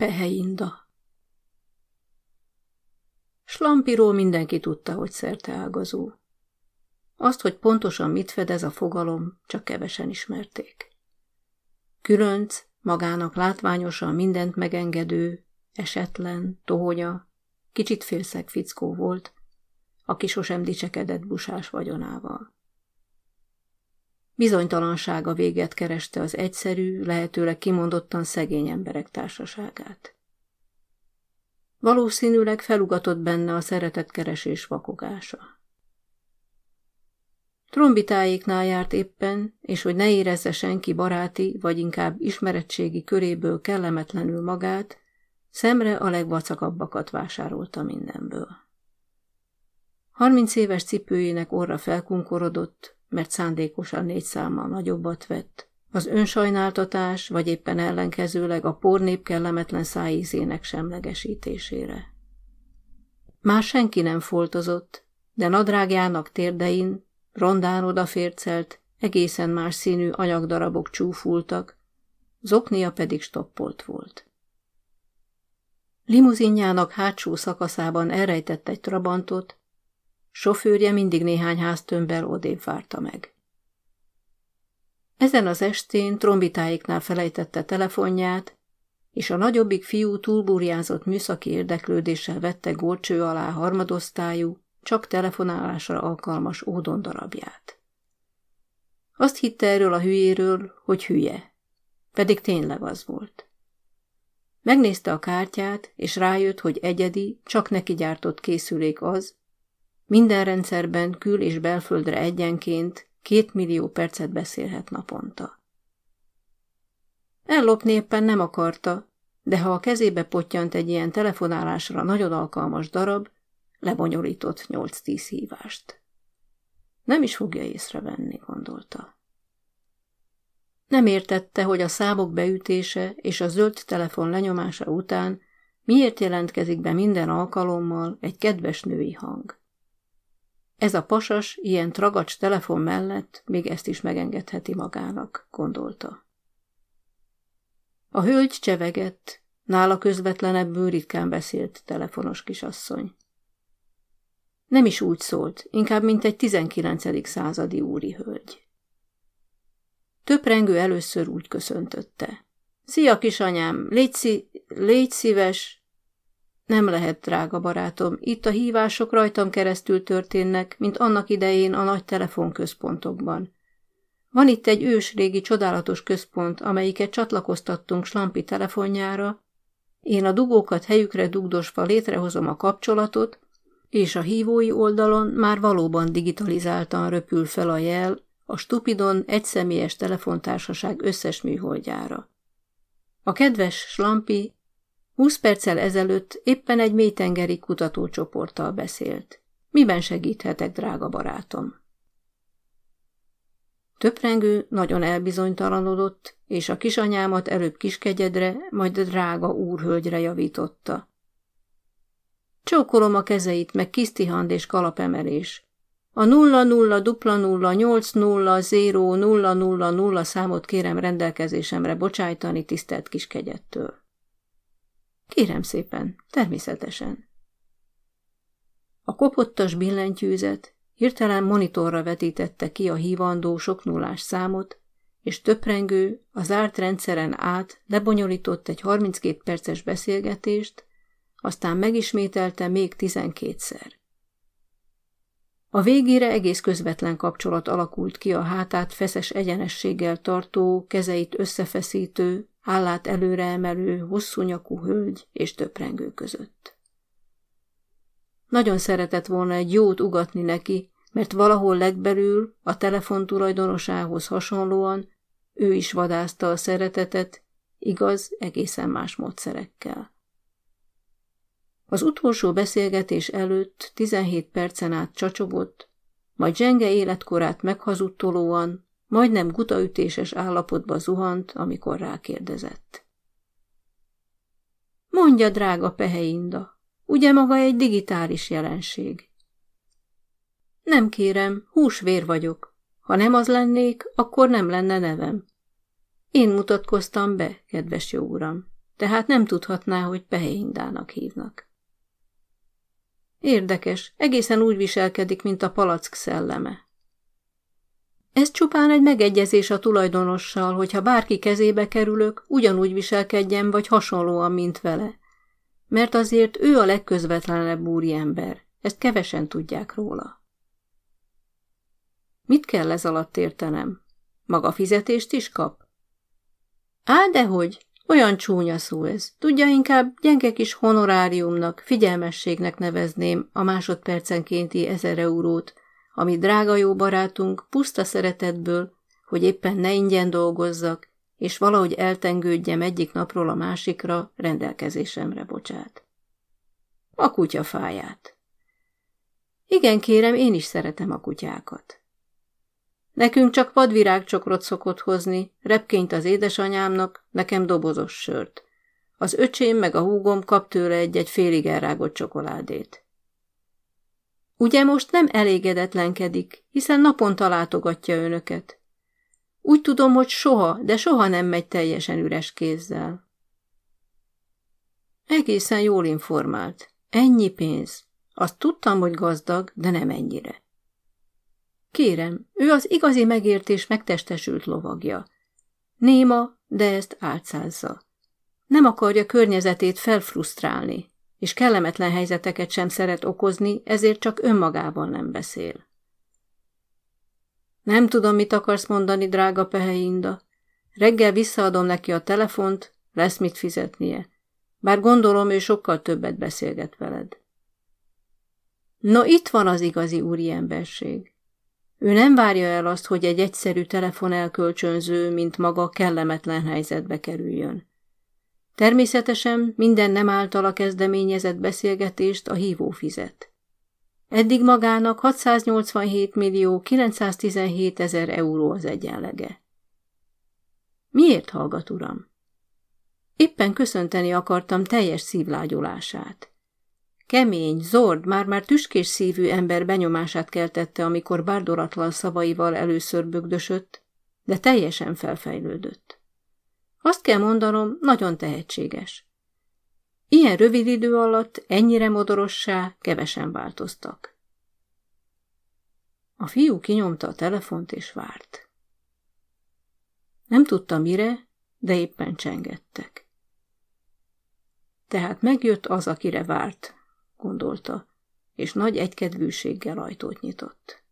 Peheinda. Slampiról mindenki tudta, hogy szerte ágazó. Azt, hogy pontosan mit fedez a fogalom, csak kevesen ismerték. Különc, magának látványosan mindent megengedő, esetlen, tohonya, kicsit félszeg fickó volt, aki sosem dicsekedett busás vagyonával. Bizonytalansága véget kereste az egyszerű, lehetőleg kimondottan szegény emberek társaságát. Valószínűleg felugatott benne a szeretetkeresés vakogása. Trombitáéknál járt éppen, és hogy ne érezze senki baráti, vagy inkább ismeretségi köréből kellemetlenül magát, szemre a legvacakabbakat vásárolta mindenből. Harminc éves cipőjének orra felkunkorodott, mert szándékosan négy számmal nagyobbat vett. Az önsajnáltatás, vagy éppen ellenkezőleg a pornép kellemetlen szájízének semlegesítésére. Már senki nem foltozott, de nadrágjának térdein, rondán odafércelt, egészen más színű anyagdarabok csúfultak, zoknia pedig stoppolt volt. Limuzinjának hátsó szakaszában elrejtett egy trabantot, Sofőrje mindig néhány háztömbbel odébb várta meg. Ezen az estén trombitáiknál felejtette telefonját, és a nagyobbik fiú túlburjázott műszaki érdeklődéssel vette górcső alá harmadosztályú, csak telefonálásra alkalmas ódon darabját. Azt hitte erről a hülyéről, hogy hülye, pedig tényleg az volt. Megnézte a kártyát, és rájött, hogy egyedi, csak neki gyártott készülék az, minden rendszerben kül- és belföldre egyenként két millió percet beszélhet naponta. Ellopni éppen nem akarta, de ha a kezébe pottyant egy ilyen telefonálásra nagyon alkalmas darab, lebonyolított 8-10 hívást. Nem is fogja észrevenni, gondolta. Nem értette, hogy a számok beütése és a zöld telefon lenyomása után miért jelentkezik be minden alkalommal egy kedves női hang. Ez a pasas ilyen tragacs telefon mellett még ezt is megengedheti magának, gondolta. A hölgy csevegett, nála közvetlenebbül ritkán beszélt telefonos kisasszony. Nem is úgy szólt, inkább mint egy 19. századi úri hölgy. Töprengő először úgy köszöntötte. Szia, kisanyám, légy, szí- légy szíves, nem lehet, drága barátom, itt a hívások rajtam keresztül történnek, mint annak idején a nagy telefonközpontokban. Van itt egy ős régi csodálatos központ, amelyiket csatlakoztattunk Slampi telefonjára, én a dugókat helyükre dugdosva létrehozom a kapcsolatot, és a hívói oldalon már valóban digitalizáltan röpül fel a jel a stupidon egyszemélyes telefontársaság összes műholdjára. A kedves Slampi Húsz perccel ezelőtt éppen egy mélytengeri kutatócsoporttal beszélt. Miben segíthetek, drága barátom? Töprengő nagyon elbizonytalanodott, és a kisanyámat előbb kiskegyedre, majd drága úrhölgyre javította. Csókolom a kezeit, meg kisztihand és kalapemelés. A 0 0 dupla 0 8 0 0 0 0 0 számot kérem rendelkezésemre bocsájtani tisztelt kiskegyettől. Kérem szépen, természetesen. A kopottas billentyűzet hirtelen monitorra vetítette ki a hívandó sok számot, és töprengő a zárt rendszeren át lebonyolított egy 32 perces beszélgetést, aztán megismételte még 12-szer. A végére egész közvetlen kapcsolat alakult ki a hátát feszes egyenességgel tartó, kezeit összefeszítő, állát előre emelő, hosszú nyakú hölgy és töprengő között. Nagyon szeretett volna egy jót ugatni neki, mert valahol legbelül, a telefon tulajdonosához hasonlóan, ő is vadázta a szeretetet, igaz, egészen más módszerekkel. Az utolsó beszélgetés előtt 17 percen át csacsogott, majd zsenge életkorát meghazudtolóan Majdnem gutaütéses állapotba zuhant, amikor rákérdezett. Mondja, drága Peheinda, ugye maga egy digitális jelenség? Nem kérem, húsvér vagyok. Ha nem az lennék, akkor nem lenne nevem. Én mutatkoztam be, kedves jó uram. tehát nem tudhatná, hogy Pehéindának hívnak. Érdekes, egészen úgy viselkedik, mint a palack szelleme. Ez csupán egy megegyezés a tulajdonossal, hogyha bárki kezébe kerülök, ugyanúgy viselkedjen, vagy hasonlóan, mint vele. Mert azért ő a legközvetlenebb ember. Ezt kevesen tudják róla. Mit kell ez alatt értenem? Maga fizetést is kap? Á, dehogy, olyan csúnya szó ez. Tudja, inkább gyenge kis honoráriumnak, figyelmességnek nevezném a másodpercenkénti ezer eurót, ami drága jó barátunk puszta szeretetből, hogy éppen ne ingyen dolgozzak, és valahogy eltengődjem egyik napról a másikra, rendelkezésemre bocsát. A kutya fáját. Igen, kérem, én is szeretem a kutyákat. Nekünk csak vadvirágcsokrot szokott hozni, repkényt az édesanyámnak, nekem dobozos sört. Az öcsém meg a húgom kap tőle egy-egy félig elrágott csokoládét. Ugye most nem elégedetlenkedik, hiszen naponta látogatja önöket. Úgy tudom, hogy soha, de soha nem megy teljesen üres kézzel. Egészen jól informált. Ennyi pénz. Azt tudtam, hogy gazdag, de nem ennyire. Kérem, ő az igazi megértés megtestesült lovagja. Néma, de ezt álcázza. Nem akarja környezetét felfrusztrálni, és kellemetlen helyzeteket sem szeret okozni, ezért csak önmagában nem beszél. Nem tudom, mit akarsz mondani, drága Peheinda. Reggel visszaadom neki a telefont, lesz mit fizetnie. Bár gondolom, ő sokkal többet beszélget veled. No, itt van az igazi úriemberség. Ő nem várja el azt, hogy egy egyszerű telefon elkölcsönző, mint maga kellemetlen helyzetbe kerüljön. Természetesen minden nem általa kezdeményezett beszélgetést a hívó fizet. Eddig magának 687 millió 917 ezer euró az egyenlege. Miért hallgat, uram? Éppen köszönteni akartam teljes szívlágyolását. Kemény, zord, már-már tüskés szívű ember benyomását keltette, amikor bárdoratlan szavaival először bögdösött, de teljesen felfejlődött. Azt kell mondanom, nagyon tehetséges. Ilyen rövid idő alatt ennyire modorossá kevesen változtak. A fiú kinyomta a telefont és várt. Nem tudta mire, de éppen csengettek. Tehát megjött az, akire várt, gondolta, és nagy egykedvűséggel ajtót nyitott.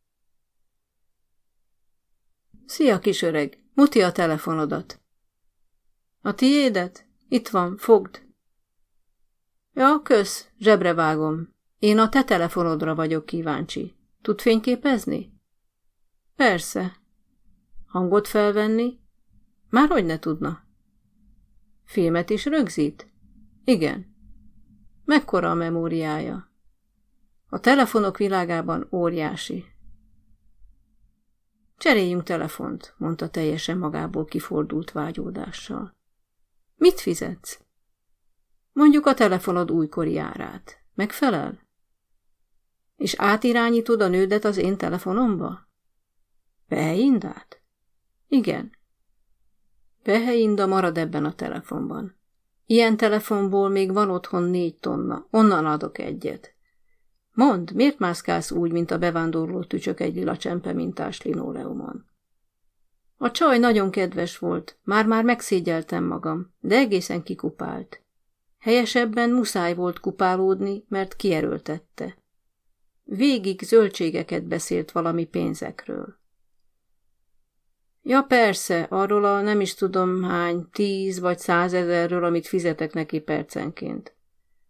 Szia, kis öreg, muti a telefonodat. A tiédet? Itt van, fogd. Ja, kösz, zsebre vágom. Én a te telefonodra vagyok kíváncsi. Tud fényképezni? Persze. Hangot felvenni? Már hogy ne tudna? Filmet is rögzít? Igen. Mekkora a memóriája? A telefonok világában óriási. Cseréljünk telefont, mondta teljesen magából kifordult vágyódással. Mit fizetsz? Mondjuk a telefonod újkori árát. Megfelel? És átirányítod a nődet az én telefonomba? Peheindát? Igen. Peheinda marad ebben a telefonban. Ilyen telefonból még van otthon négy tonna, onnan adok egyet. Mondd, miért mászkálsz úgy, mint a bevándorló tücsök egy lila csempe mintás linoleumon? A csaj nagyon kedves volt, már-már megszégyeltem magam, de egészen kikupált. Helyesebben muszáj volt kupálódni, mert kierőltette. Végig zöldségeket beszélt valami pénzekről. Ja persze, arról a nem is tudom hány, tíz vagy százezerről, amit fizetek neki percenként.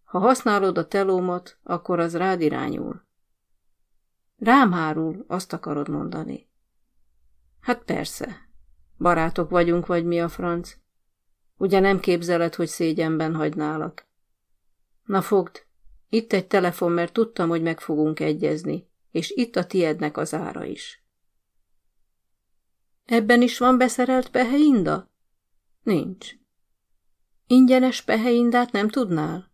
Ha használod a telómat, akkor az rád irányul. Rám hárul, azt akarod mondani. Hát persze. Barátok vagyunk, vagy mi a franc? Ugye nem képzeled, hogy szégyenben hagynálak? Na fogd, itt egy telefon, mert tudtam, hogy meg fogunk egyezni, és itt a tiednek az ára is. Ebben is van beszerelt peheinda? Nincs. Ingyenes peheindát nem tudnál?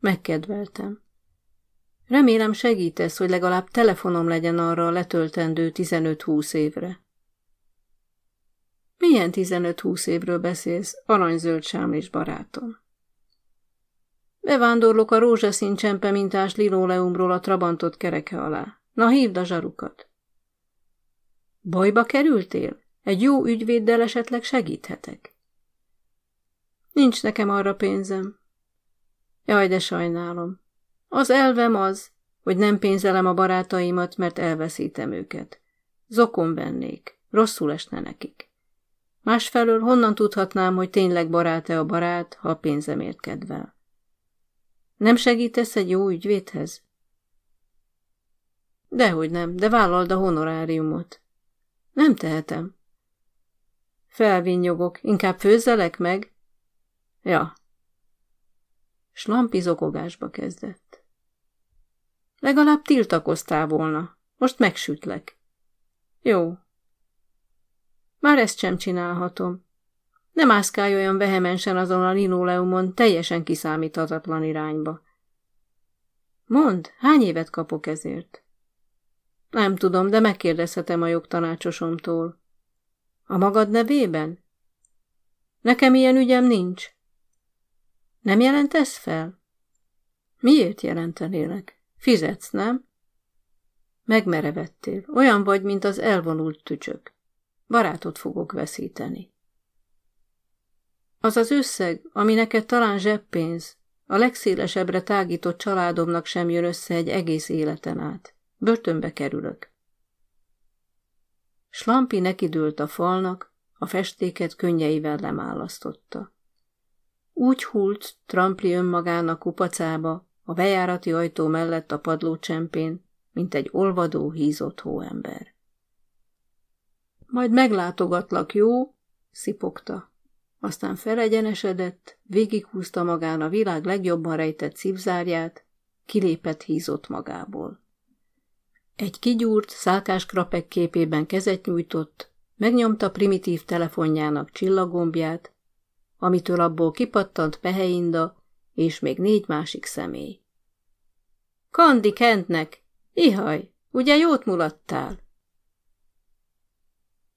Megkedveltem. Remélem segítesz, hogy legalább telefonom legyen arra a letöltendő 15-20 évre. Milyen 15-20 évről beszélsz, aranyzöld sámlis barátom? Bevándorlok a rózsaszín csempe mintás linoleumról a trabantot kereke alá. Na, hívd a zsarukat. Bajba kerültél? Egy jó ügyvéddel esetleg segíthetek. Nincs nekem arra pénzem. Jaj, de sajnálom. Az elvem az, hogy nem pénzelem a barátaimat, mert elveszítem őket. Zokon vennék, rosszul esne nekik. Másfelől honnan tudhatnám, hogy tényleg barát-e a barát, ha a pénzemért kedvel? Nem segítesz egy jó ügyvédhez? Dehogy nem, de vállald a honoráriumot. Nem tehetem. Felvinnyogok, inkább főzzelek meg? Ja. Slampi zokogásba kezdett. Legalább tiltakoztál volna. Most megsütlek. Jó. Már ezt sem csinálhatom. Nem mászkálj olyan vehemensen azon a linoleumon, teljesen kiszámíthatatlan irányba. Mond, hány évet kapok ezért? Nem tudom, de megkérdezhetem a jogtanácsosomtól. A magad nevében? Nekem ilyen ügyem nincs. Nem jelentesz fel? Miért jelentenélek? Fizetsz, nem? Megmerevettél. Olyan vagy, mint az elvonult tücsök. Barátot fogok veszíteni. Az az összeg, ami neked talán zseppénz, a legszélesebbre tágított családomnak sem jön össze egy egész életen át. Börtönbe kerülök. Slampi nekidőlt a falnak, a festéket könnyeivel lemálasztotta. Úgy hult Trampli önmagának kupacába, a bejárati ajtó mellett a padlócsempén, mint egy olvadó, hízott hóember. Majd meglátogatlak, jó? szipogta. Aztán felegyenesedett, végighúzta magán a világ legjobban rejtett szívzárját, kilépett hízott magából. Egy kigyúrt, szálkás krapek képében kezet nyújtott, megnyomta primitív telefonjának csillagombját, amitől abból kipattant Peheinda és még négy másik személy. Kandi Kentnek! Ihaj, ugye jót mulattál?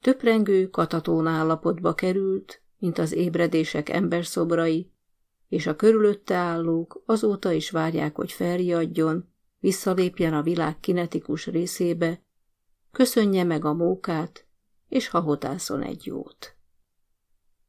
Töprengő, katatón állapotba került, mint az ébredések emberszobrai, és a körülötte állók azóta is várják, hogy felriadjon, visszalépjen a világ kinetikus részébe, köszönje meg a mókát, és hahotászon egy jót.